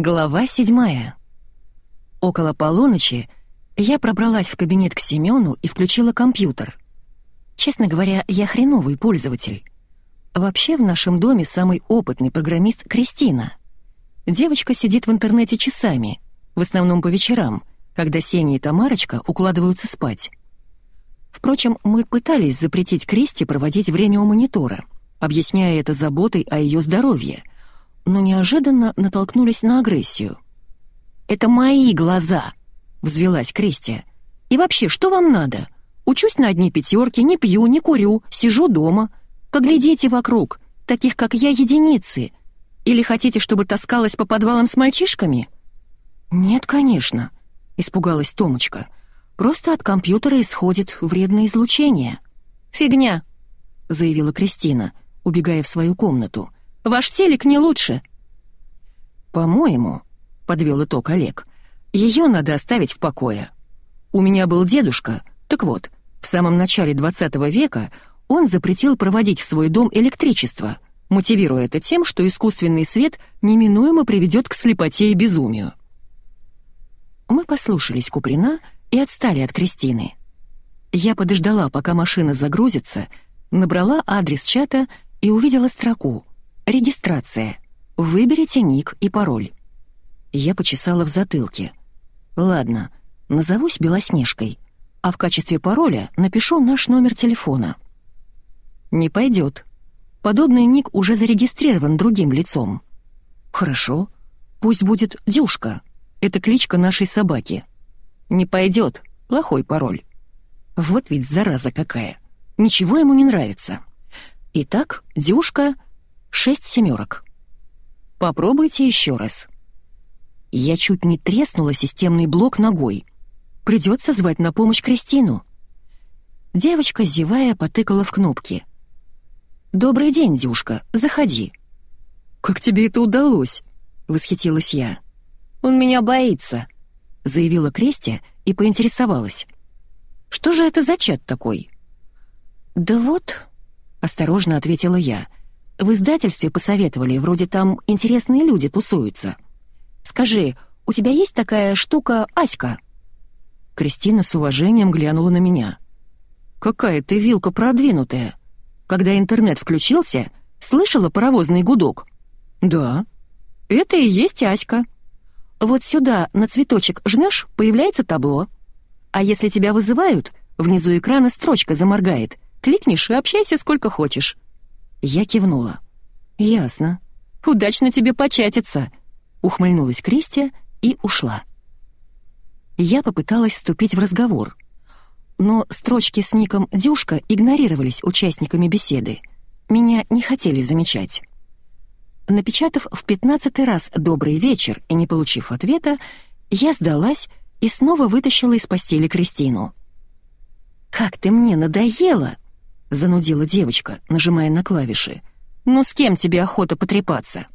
Глава седьмая. Около полуночи я пробралась в кабинет к Семену и включила компьютер. Честно говоря, я хреновый пользователь. Вообще в нашем доме самый опытный программист Кристина. Девочка сидит в интернете часами, в основном по вечерам, когда Сеня и Тамарочка укладываются спать. Впрочем, мы пытались запретить Кристи проводить время у монитора, объясняя это заботой о ее здоровье — но неожиданно натолкнулись на агрессию. «Это мои глаза!» — взвелась Кристи. «И вообще, что вам надо? Учусь на одни пятерки, не пью, не курю, сижу дома. Поглядите вокруг, таких как я единицы. Или хотите, чтобы таскалась по подвалам с мальчишками?» «Нет, конечно», — испугалась Томочка. «Просто от компьютера исходит вредное излучение». «Фигня», — заявила Кристина, убегая в свою комнату. Ваш телек не лучше». «По-моему», — подвел итог Олег, — «ее надо оставить в покое. У меня был дедушка, так вот, в самом начале 20 века он запретил проводить в свой дом электричество, мотивируя это тем, что искусственный свет неминуемо приведет к слепоте и безумию. Мы послушались Куприна и отстали от Кристины. Я подождала, пока машина загрузится, набрала адрес чата и увидела строку Регистрация. Выберите ник и пароль. Я почесала в затылке. Ладно, назовусь Белоснежкой, а в качестве пароля напишу наш номер телефона. Не пойдет. Подобный ник уже зарегистрирован другим лицом. Хорошо. Пусть будет Дюшка. Это кличка нашей собаки. Не пойдет. Плохой пароль. Вот ведь зараза какая. Ничего ему не нравится. Итак, Дюшка — Шесть семерок. Попробуйте еще раз. Я чуть не треснула системный блок ногой. Придется звать на помощь Кристину. Девочка, зевая, потыкала в кнопки. «Добрый день, Дюшка, заходи». «Как тебе это удалось?» — восхитилась я. «Он меня боится», — заявила Кристи и поинтересовалась. «Что же это за чат такой?» «Да вот», — осторожно ответила я, — в издательстве посоветовали, вроде там интересные люди тусуются. Скажи, у тебя есть такая штука Аська?» Кристина с уважением глянула на меня. «Какая ты вилка продвинутая. Когда интернет включился, слышала паровозный гудок?» «Да. Это и есть Аська. Вот сюда на цветочек жмешь, появляется табло. А если тебя вызывают, внизу экрана строчка заморгает. Кликнешь и общайся сколько хочешь. Я кивнула. «Ясно. Удачно тебе початиться!» Ухмыльнулась Кристия и ушла. Я попыталась вступить в разговор. Но строчки с ником «Дюшка» игнорировались участниками беседы. Меня не хотели замечать. Напечатав в пятнадцатый раз «Добрый вечер» и не получив ответа, я сдалась и снова вытащила из постели Кристину. «Как ты мне надоела!» — занудила девочка, нажимая на клавиши. «Ну с кем тебе охота потрепаться?»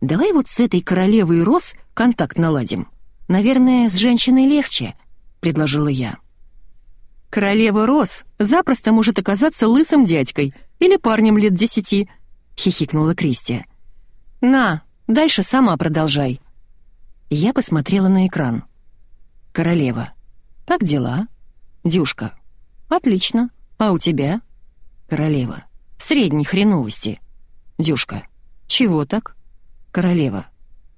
«Давай вот с этой королевой роз контакт наладим. Наверное, с женщиной легче», — предложила я. «Королева роз запросто может оказаться лысым дядькой или парнем лет десяти», — хихикнула Кристи. «На, дальше сама продолжай». Я посмотрела на экран. «Королева. Как дела?» «Дюшка. Отлично. «А у тебя?» «Королева. Средней хреновости». «Дюшка. Чего так?» «Королева.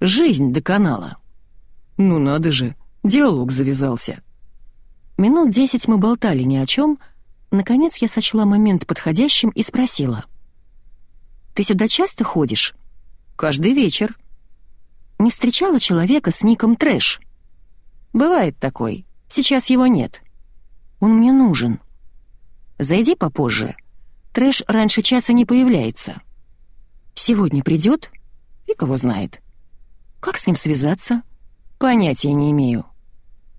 Жизнь до канала». «Ну надо же, диалог завязался». Минут десять мы болтали ни о чем. Наконец я сочла момент подходящим и спросила. «Ты сюда часто ходишь?» «Каждый вечер». «Не встречала человека с ником Трэш?» «Бывает такой. Сейчас его нет». «Он мне нужен». Зайди попозже. Трэш раньше часа не появляется. Сегодня придет? И кого знает. Как с ним связаться? Понятия не имею.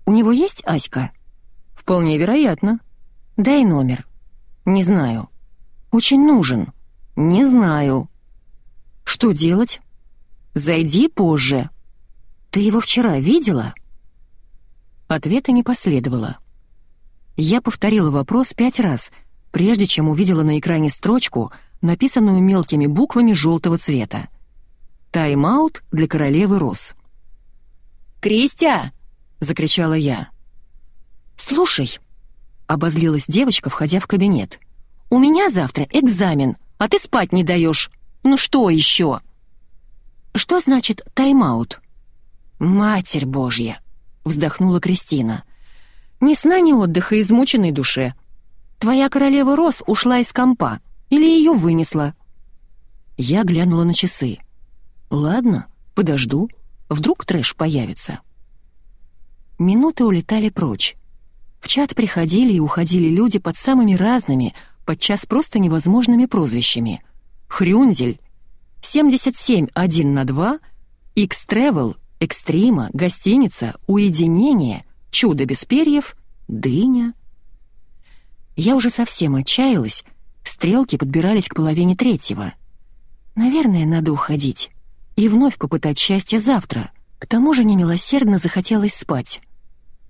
У него есть Аська? Вполне вероятно. Дай номер. Не знаю. Очень нужен. Не знаю. Что делать? Зайди позже. Ты его вчера видела? Ответа не последовало. Я повторила вопрос пять раз, прежде чем увидела на экране строчку, написанную мелкими буквами желтого цвета. Тайм-аут для королевы роз. «Кристия!» — закричала я. «Слушай!» — обозлилась девочка, входя в кабинет. «У меня завтра экзамен, а ты спать не даешь. Ну что еще?» «Что значит тайм-аут?» «Матерь Божья!» — вздохнула Кристина. «Ни сна, ни отдыха измученной душе. Твоя королева Рос ушла из компа или ее вынесла?» Я глянула на часы. «Ладно, подожду. Вдруг трэш появится». Минуты улетали прочь. В чат приходили и уходили люди под самыми разными, подчас просто невозможными прозвищами. Хрюндель, 77 на 2, X-Travel, Экстрима, Гостиница, Уединение, Чудо без перьев, Дыня. Я уже совсем отчаялась, стрелки подбирались к половине третьего. Наверное, надо уходить и вновь попытать счастье завтра. К тому же немилосердно захотелось спать.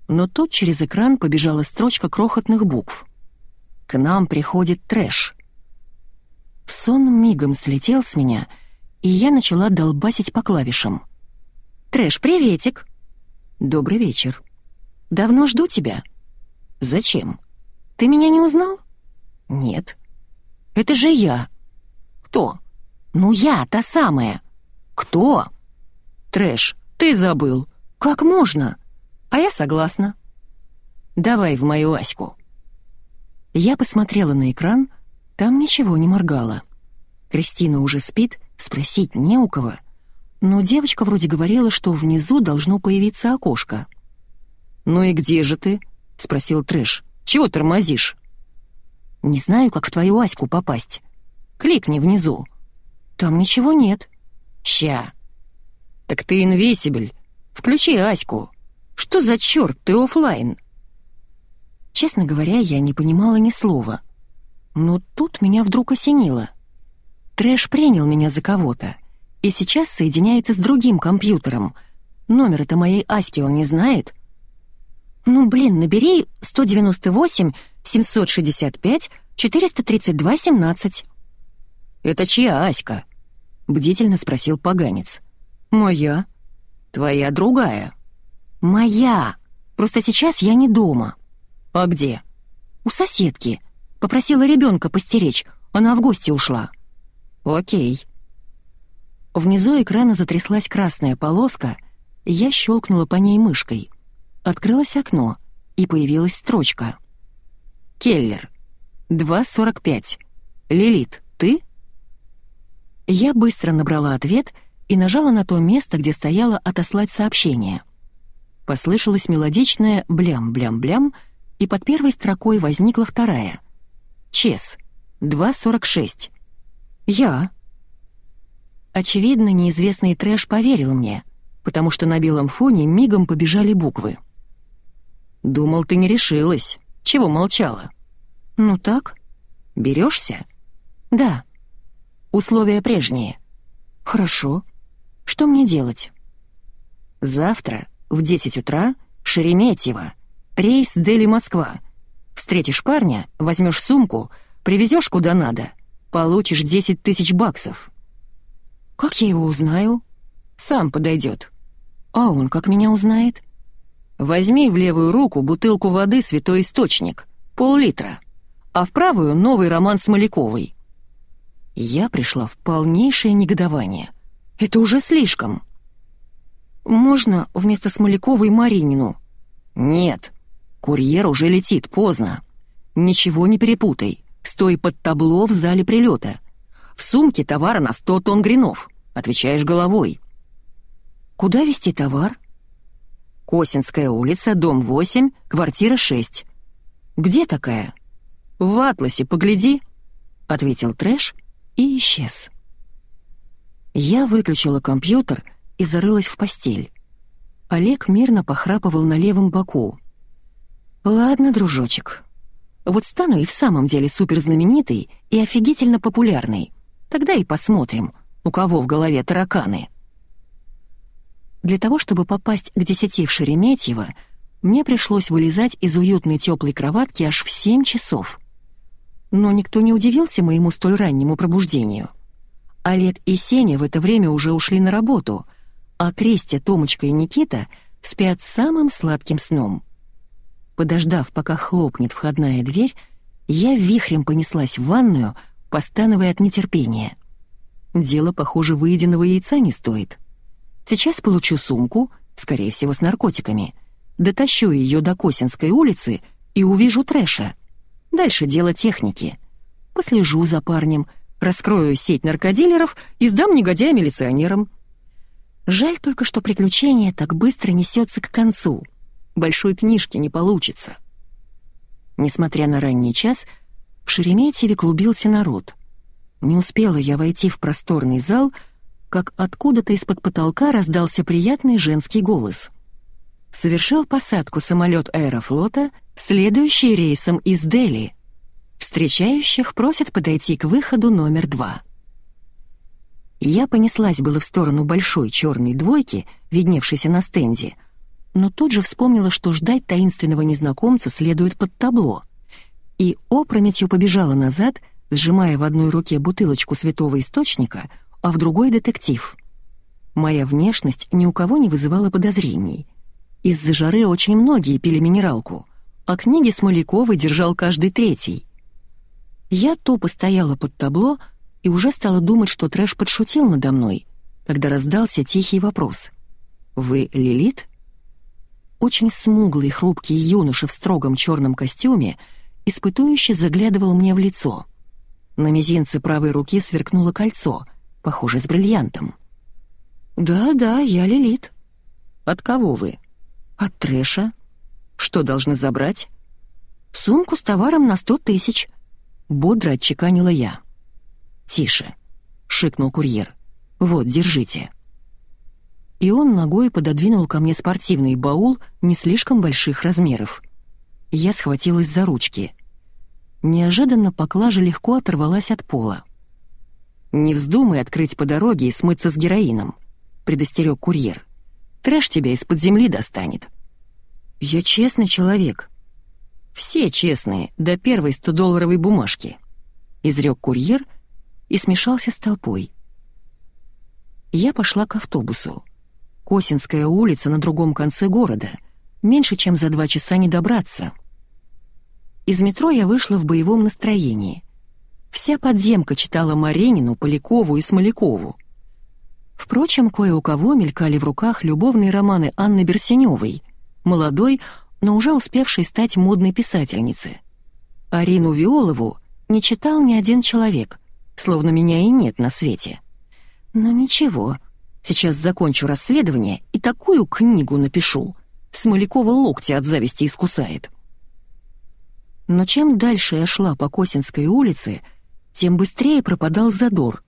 Но тут через экран побежала строчка крохотных букв. «К нам приходит трэш». Сон мигом слетел с меня, и я начала долбасить по клавишам. «Трэш, приветик!» «Добрый вечер. Давно жду тебя». «Зачем? Ты меня не узнал?» «Нет». «Это же я». «Кто?» «Ну я, та самая». «Кто?» «Трэш, ты забыл. Как можно?» «А я согласна». «Давай в мою Аську». Я посмотрела на экран, там ничего не моргало. Кристина уже спит, спросить не у кого. Но девочка вроде говорила, что внизу должно появиться окошко. «Ну и где же ты?» — спросил Трэш. «Чего тормозишь?» «Не знаю, как в твою Аську попасть. Кликни внизу». «Там ничего нет». «Ща». «Так ты инвесибель. Включи Аську. Что за черт, ты офлайн?» Честно говоря, я не понимала ни слова. Но тут меня вдруг осенило. Трэш принял меня за кого-то и сейчас соединяется с другим компьютером. Номер это моей Аськи он не знает. Ну, блин, набери 198 765 432 17. «Это чья Аська?» — бдительно спросил поганец. «Моя». «Твоя другая». «Моя. Просто сейчас я не дома». «А где?» «У соседки. Попросила ребенка постеречь. Она в гости ушла». «Окей». Внизу экрана затряслась красная полоска, и я щелкнула по ней мышкой. Открылось окно, и появилась строчка. «Келлер. 2.45. Лилит, ты?» Я быстро набрала ответ и нажала на то место, где стояло «Отослать сообщение». Послышалось мелодичное «блям-блям-блям», и под первой строкой возникла вторая. «Чес. 2.46. Я». Очевидно, неизвестный трэш поверил мне, потому что на белом фоне мигом побежали буквы. «Думал, ты не решилась. Чего молчала?» «Ну так. Берешься?» «Да». Условия прежние. Хорошо. Что мне делать? Завтра в 10 утра Шереметьево. Рейс Дели-Москва. Встретишь парня, возьмешь сумку, привезешь куда надо. Получишь 10 тысяч баксов. Как я его узнаю? Сам подойдет. А он как меня узнает? Возьми в левую руку бутылку воды «Святой Источник», пол-литра, а в правую — новый роман с Маляковой. Я пришла в полнейшее негодование. Это уже слишком. «Можно вместо Смоляковой Маринину?» «Нет. Курьер уже летит, поздно. Ничего не перепутай. Стой под табло в зале прилета. В сумке товара на сто тонн гринов. Отвечаешь головой». «Куда везти товар?» «Косинская улица, дом 8, квартира 6». «Где такая?» «В атласе, погляди», — ответил Трэш и исчез. Я выключила компьютер и зарылась в постель. Олег мирно похрапывал на левом боку. «Ладно, дружочек. Вот стану и в самом деле суперзнаменитый и офигительно популярный. Тогда и посмотрим, у кого в голове тараканы». Для того, чтобы попасть к десяти в Шереметьево, мне пришлось вылезать из уютной теплой кроватки аж в семь часов — но никто не удивился моему столь раннему пробуждению. Олег и Сеня в это время уже ушли на работу, а Кристи, Томочка и Никита спят самым сладким сном. Подождав, пока хлопнет входная дверь, я вихрем понеслась в ванную, постановая от нетерпения. Дело, похоже, выеденного яйца не стоит. Сейчас получу сумку, скорее всего, с наркотиками, дотащу ее до Косинской улицы и увижу трэша. Дальше дело техники. Послежу за парнем — Раскрою сеть наркодилеров и сдам негодяя милиционерам. Жаль только, что приключение так быстро несется к концу. Большой книжки не получится. Несмотря на ранний час, в Шереметьеве клубился народ. Не успела я войти в просторный зал, как откуда-то из-под потолка раздался приятный женский голос. Совершил посадку самолет аэрофлота, следующий рейсом из Дели — Встречающих просят подойти к выходу номер два. Я понеслась было в сторону большой черной двойки, видневшейся на стенде, но тут же вспомнила, что ждать таинственного незнакомца следует под табло, и опрометью побежала назад, сжимая в одной руке бутылочку святого источника, а в другой — детектив. Моя внешность ни у кого не вызывала подозрений. Из-за жары очень многие пили минералку, а книги Смоляковой держал каждый третий — я тупо стояла под табло и уже стала думать, что трэш подшутил надо мной, когда раздался тихий вопрос. «Вы Лилит?» Очень смуглый, хрупкий юноша в строгом черном костюме испытующе заглядывал мне в лицо. На мизинце правой руки сверкнуло кольцо, похоже, с бриллиантом. «Да-да, я Лилит». «От кого вы?» «От трэша». «Что должны забрать?» «Сумку с товаром на сто тысяч», Бодро отчеканила я. «Тише», — шикнул курьер. «Вот, держите». И он ногой пододвинул ко мне спортивный баул не слишком больших размеров. Я схватилась за ручки. Неожиданно поклажа легко оторвалась от пола. «Не вздумай открыть по дороге и смыться с героином», — предостерег курьер. «Трэш тебя из-под земли достанет». «Я честный человек», все честные, до первой 100-долларовой бумажки», — изрек курьер и смешался с толпой. Я пошла к автобусу. Косинская улица на другом конце города. Меньше чем за два часа не добраться. Из метро я вышла в боевом настроении. Вся подземка читала Маренину, Полякову и Смолякову. Впрочем, кое у кого мелькали в руках любовные романы Анны Берсеневой, молодой, но уже успевшей стать модной писательницей. Арину Виолову не читал ни один человек, словно меня и нет на свете. Но ничего, сейчас закончу расследование и такую книгу напишу. Смолякова локти от зависти искусает. Но чем дальше я шла по Косинской улице, тем быстрее пропадал задор.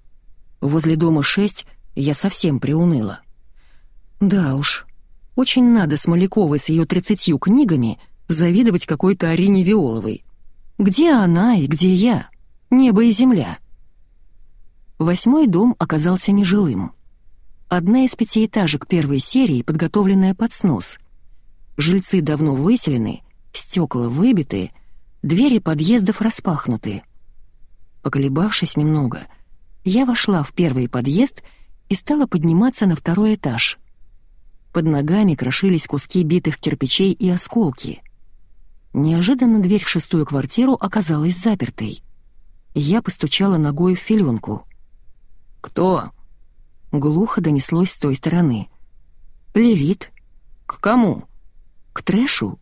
Возле дома 6 я совсем приуныла. Да уж, очень надо Смоляковой с ее тридцатью книгами завидовать какой-то Арине Виоловой. Где она и где я? Небо и земля. Восьмой дом оказался нежилым. Одна из пятиэтажек первой серии, подготовленная под снос. Жильцы давно выселены, стекла выбиты, двери подъездов распахнуты. Поколебавшись немного, я вошла в первый подъезд и стала подниматься на второй этаж — под ногами крошились куски битых кирпичей и осколки. Неожиданно дверь в шестую квартиру оказалась запертой. Я постучала ногой в филенку. «Кто?» Глухо донеслось с той стороны. «Лилит». «К кому?» «К трэшу».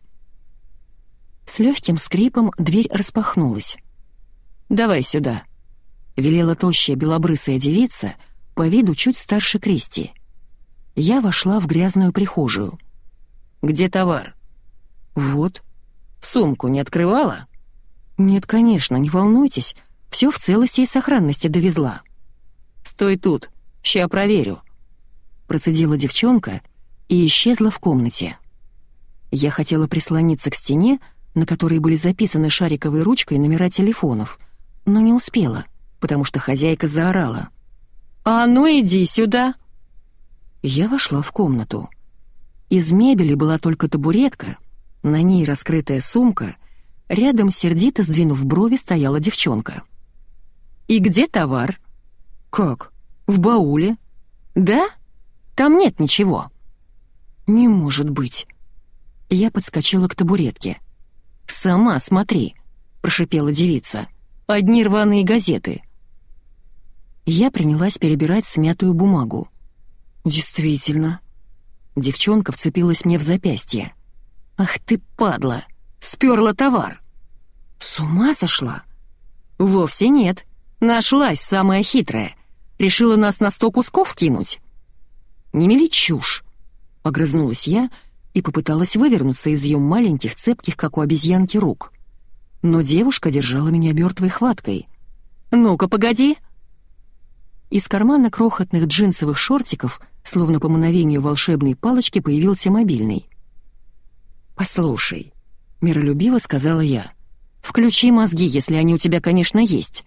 С легким скрипом дверь распахнулась. «Давай сюда», — велела тощая белобрысая девица, по виду чуть старше Кристи. Я вошла в грязную прихожую. «Где товар?» «Вот». «Сумку не открывала?» «Нет, конечно, не волнуйтесь. Все в целости и сохранности довезла». «Стой тут, ща проверю». Процедила девчонка и исчезла в комнате. Я хотела прислониться к стене, на которой были записаны шариковой ручкой номера телефонов, но не успела, потому что хозяйка заорала. «А ну иди сюда!» Я вошла в комнату. Из мебели была только табуретка, на ней раскрытая сумка, рядом, сердито сдвинув брови, стояла девчонка. «И где товар?» «Как? В бауле. Да? Там нет ничего. Не может быть. Я подскочила к табуретке. «Сама смотри», — прошипела девица. «Одни рваные газеты». Я принялась перебирать смятую бумагу. «Действительно». Девчонка вцепилась мне в запястье. «Ах ты, падла! Сперла товар!» «С ума сошла?» «Вовсе нет. Нашлась самая хитрая. Решила нас на сто кусков кинуть?» «Не мели чушь!» — огрызнулась я и попыталась вывернуться из ее маленьких, цепких, как у обезьянки, рук. Но девушка держала меня мертвой хваткой. «Ну-ка, погоди!» Из кармана крохотных джинсовых шортиков, словно по мановению волшебной палочки, появился мобильный. «Послушай», — миролюбиво сказала я, — «включи мозги, если они у тебя, конечно, есть.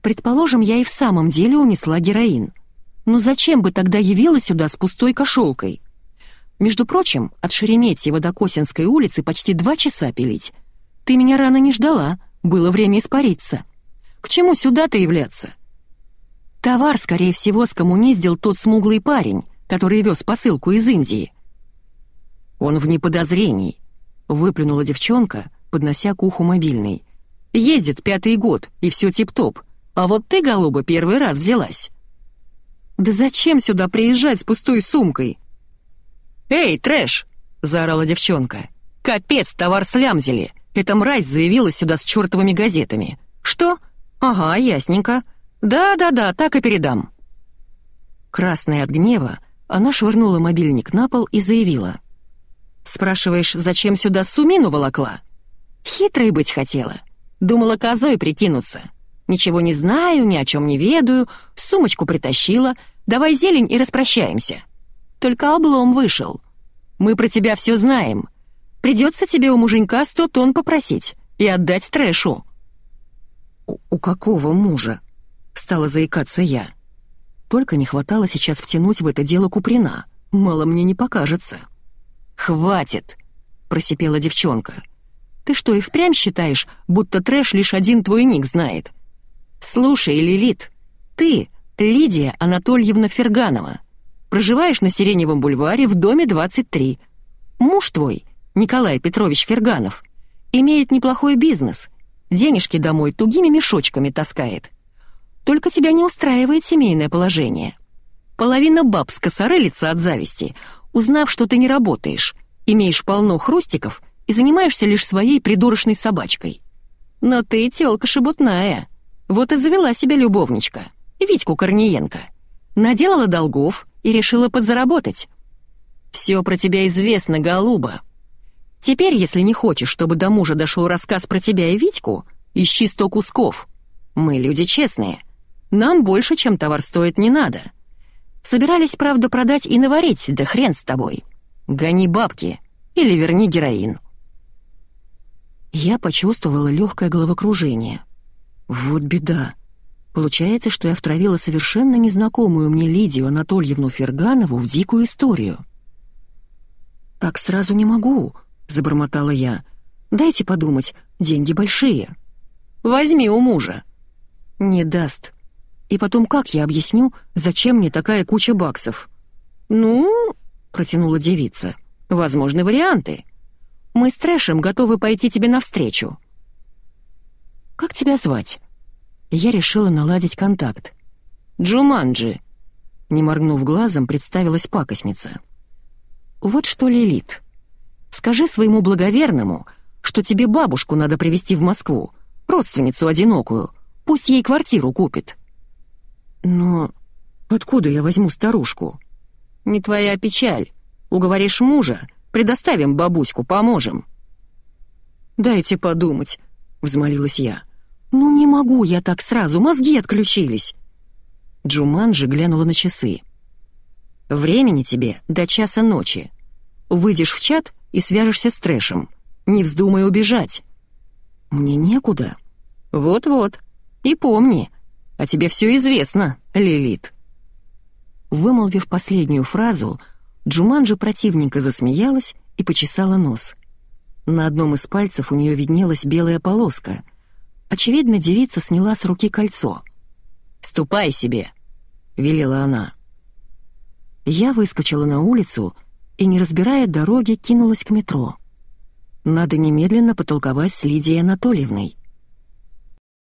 Предположим, я и в самом деле унесла героин. Но зачем бы тогда явилась сюда с пустой кошелкой? Между прочим, от Шереметьево до Косинской улицы почти два часа пилить. Ты меня рано не ждала, было время испариться. К чему сюда-то являться?» Товар, скорее всего, скоммуниздил тот смуглый парень, который вез посылку из Индии. «Он вне подозрений», — выплюнула девчонка, поднося к уху мобильный. «Ездит пятый год, и все тип-топ. А вот ты, голуба, первый раз взялась». «Да зачем сюда приезжать с пустой сумкой?» «Эй, трэш!» — заорала девчонка. «Капец, товар слямзили! Эта мразь заявилась сюда с чертовыми газетами. Что? Ага, ясненько. «Да-да-да, так и передам». Красная от гнева, она швырнула мобильник на пол и заявила. «Спрашиваешь, зачем сюда сумину волокла?» «Хитрой быть хотела. Думала козой прикинуться. Ничего не знаю, ни о чем не ведаю, сумочку притащила, давай зелень и распрощаемся. Только облом вышел. Мы про тебя все знаем. Придется тебе у муженька сто тонн попросить и отдать трэшу». «У, у какого мужа?» Стала заикаться я. Только не хватало сейчас втянуть в это дело Куприна. Мало мне не покажется. «Хватит!» — просипела девчонка. «Ты что, и впрямь считаешь, будто трэш лишь один твой ник знает? Слушай, Лилит, ты Лидия Анатольевна Ферганова. Проживаешь на Сиреневом бульваре в доме 23. Муж твой, Николай Петрович Ферганов, имеет неплохой бизнес. Денежки домой тугими мешочками таскает. Только тебя не устраивает семейное положение. Половина баб скосорылится от зависти, узнав, что ты не работаешь, имеешь полно хрустиков и занимаешься лишь своей придурочной собачкой. Но ты тёлка шебутная. Вот и завела себе любовничка, Витьку Корниенко. Наделала долгов и решила подзаработать. Все про тебя известно, голуба. Теперь, если не хочешь, чтобы до мужа дошел рассказ про тебя и Витьку, ищи сто кусков. Мы люди честные. Нам больше, чем товар стоит, не надо. Собирались, правда, продать и наварить, да хрен с тобой. Гони бабки или верни героин. Я почувствовала легкое головокружение. Вот беда. Получается, что я втравила совершенно незнакомую мне Лидию Анатольевну Ферганову в дикую историю. «Так сразу не могу», — забормотала я. «Дайте подумать, деньги большие». «Возьми у мужа». «Не даст», и потом как я объясню, зачем мне такая куча баксов? Ну, протянула девица. Возможны варианты. Мы с Трэшем готовы пойти тебе навстречу. Как тебя звать? Я решила наладить контакт. Джуманджи. Не моргнув глазом, представилась пакостница. Вот что, Лилит, скажи своему благоверному, что тебе бабушку надо привезти в Москву, родственницу одинокую, пусть ей квартиру купит. «Но откуда я возьму старушку?» «Не твоя печаль. Уговоришь мужа, предоставим бабуську, поможем». «Дайте подумать», — взмолилась я. «Ну не могу я так сразу, мозги отключились». Джуманджи глянула на часы. «Времени тебе до часа ночи. Выйдешь в чат и свяжешься с трэшем. Не вздумай убежать». «Мне некуда». «Вот-вот. И помни, а тебе все известно, Лилит». Вымолвив последнюю фразу, Джуманджи противненько засмеялась и почесала нос. На одном из пальцев у нее виднелась белая полоска. Очевидно, девица сняла с руки кольцо. «Ступай себе!» — велела она. Я выскочила на улицу и, не разбирая дороги, кинулась к метро. Надо немедленно потолковать с Лидией Анатольевной.